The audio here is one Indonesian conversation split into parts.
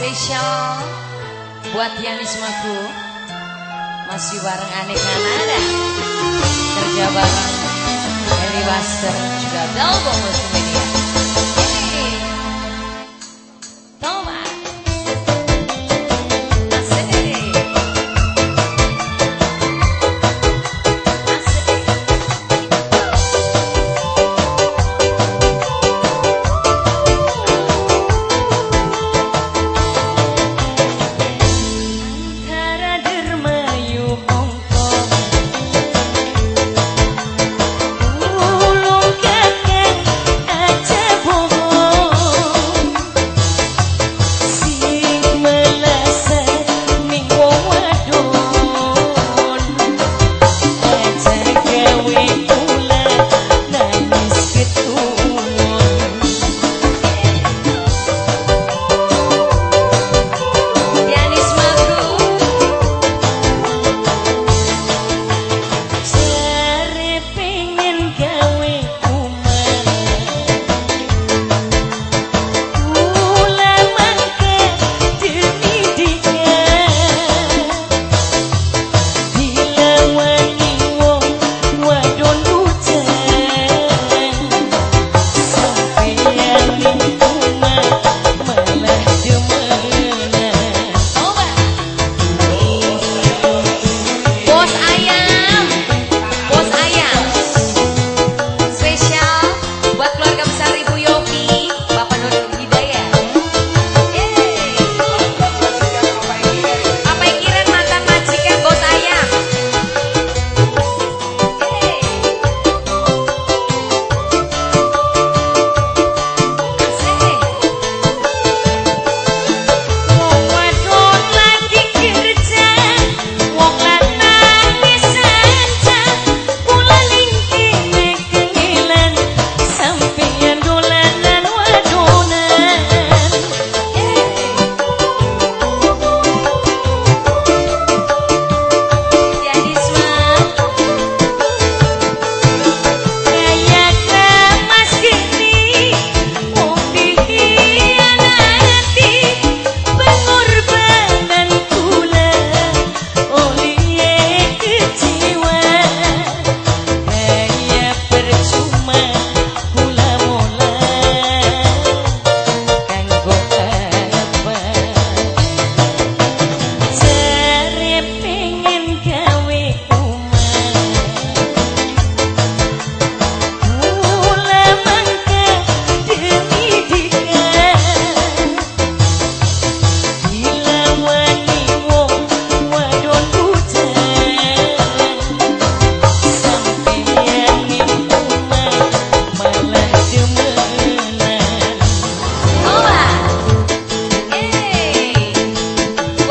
Spesial buat Yanismaku Masih bareng aneh Kanada Kerja bareng Buster juga Dalbo Multimedia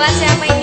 siapa yang